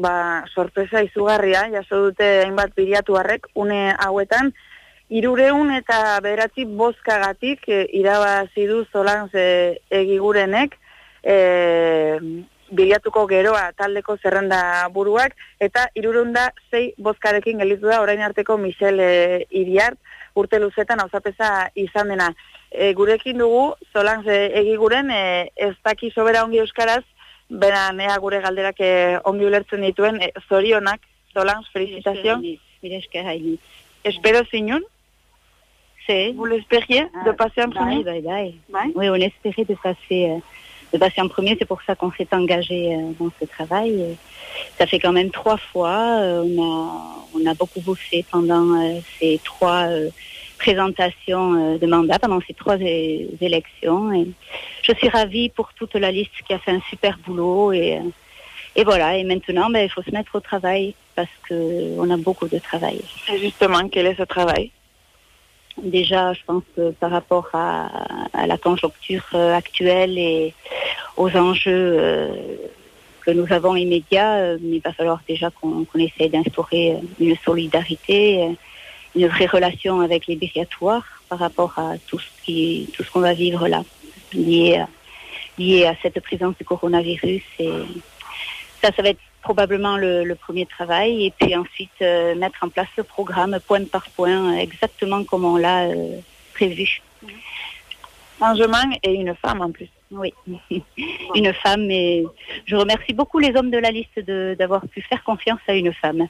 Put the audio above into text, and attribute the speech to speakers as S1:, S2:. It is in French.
S1: Ba, sorpresa izugarria, jaso dute hainbat harrek, une hauetan, irureun eta beratzi bozkagatik e, irabazi du zolan ze egigurenek, e, bilatuko geroa taldeko zerrenda buruak, eta irureunda zei bozkarekin gelitu da orain arteko Michel e, Iriart, urte luzetan hauzapeza izan dena. E, gurekin dugu, zolan ze egiguren, e, ez daki sobera ongi euskaraz, Bera, nea gure galderak ongi ulertzen dituen, zorionak, Solans, felicitación.
S2: Mire, esker haini.
S1: Espero zinun?
S2: C'est.
S1: Vous l'espériez
S2: Ah,
S1: de passer en premier?
S2: Bye, bye, bye.
S1: Bye.
S2: Oui, on espérait de passer, euh, de passer en premier. C'est pour ça qu'on s'est engagé euh, dans ce travail. Ça fait quand même trois fois. euh, on, a, on a beaucoup bossé pendant ces trois présentations euh, de mandat, pendant ces trois élections. Et je suis ravie pour toute la liste qui a fait un super boulot. Et, euh, et voilà. Et maintenant, ben, il faut se mettre au travail parce que on a beaucoup de travail.
S1: Et justement, quel est ce travail?
S2: Déjà, je pense que par rapport à, à la conjoncture euh, actuelle et aux enjeux que nous avons immédiats, il va falloir déjà qu'on qu'on essaie d'instaurer une solidarité, une vraie relation avec les bériatoires par rapport à tout ce qui, tout ce qu'on va vivre là, lié à, lié à cette présence du coronavirus. Et ça, ça va être probablement le, le premier travail. Et puis ensuite, euh, mettre en place le programme point par point, exactement comme on l'a euh, prévu.
S1: Changement et une femme en plus.
S2: Oui, une femme. Et je remercie beaucoup les hommes de la liste d'avoir pu faire confiance à une femme.